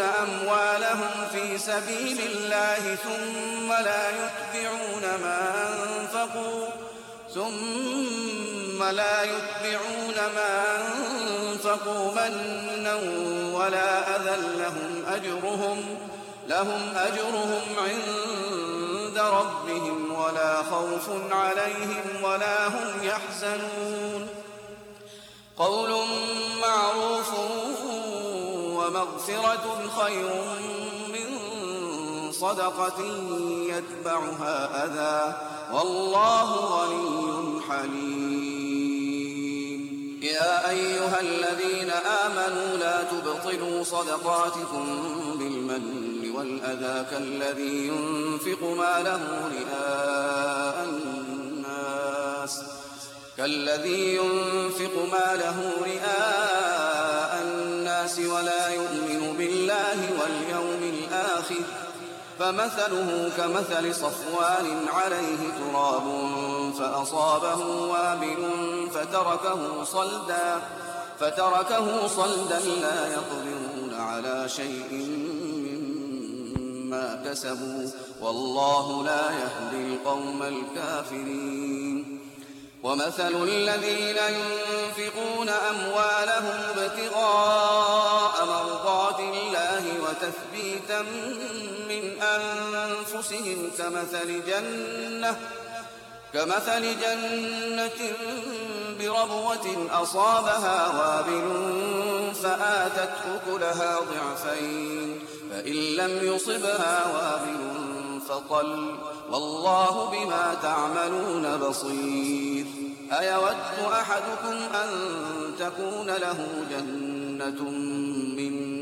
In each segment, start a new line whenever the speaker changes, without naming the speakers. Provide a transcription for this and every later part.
أموالهم في سبيل الله ثم لا يتبعون ما أنفقوا ثم لا يتبعون ما أنفقوا منا ولا أذى لهم أجرهم لهم أجرهم عند ربهم ولا خوف عليهم ولا هم يحزنون. قول معروف ومغفرة خير من صدقة يتبعها أذى. والله غني حليم. يا أيها الذين آمنوا لا تبطلوا صدقاتكم بالمن والأذى كالذي ينفق ماله رئاء الناس. كالذي ينفق ماله رئاء الناس ولا يؤمن بالله واليوم الآخر فمثله كمثل صفوان عليه تراب فأصابه وابل فتركه صلدا فتركه صلدا لا يقدرون على شيء مما كسبوا والله لا يهدي القوم الكافرين ومثل الذين ينفقون أموالهم ابتغاء من أنفسهم كمثل جنة كمثل جنة بربوة أصابها وابل فآتت أكلها ضعفين فإن لم يصبها وابل فطل والله بما تعملون بصير. أيود أحدكم أن تكون له جنة من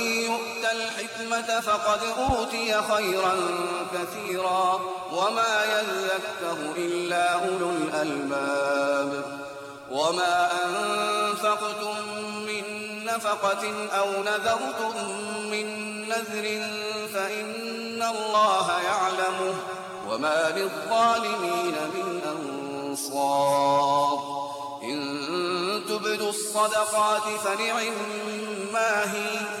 الحكمة فقد أوتي خيرا كثيرا وما يذكر إلا أولو الألباب. وما أنفقتم من نفقة أو نذرتم من نذر فإن الله يعلمه وما للظالمين من أنصار. إن تبدوا الصدقات فنعم ما هي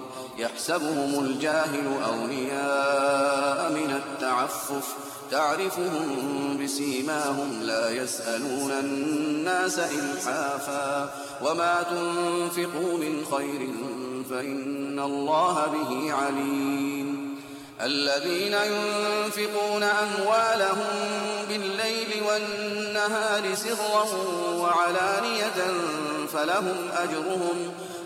يحسبهم الجاهل أولياء من التعفف. تعرفهم بسيماهم لا يسألون الناس إلحافا. وما تنفقوا من خير فإن الله به عليم. الذين ينفقون أموالهم بالليل والنهار سرا وعلانية فلهم أجرهم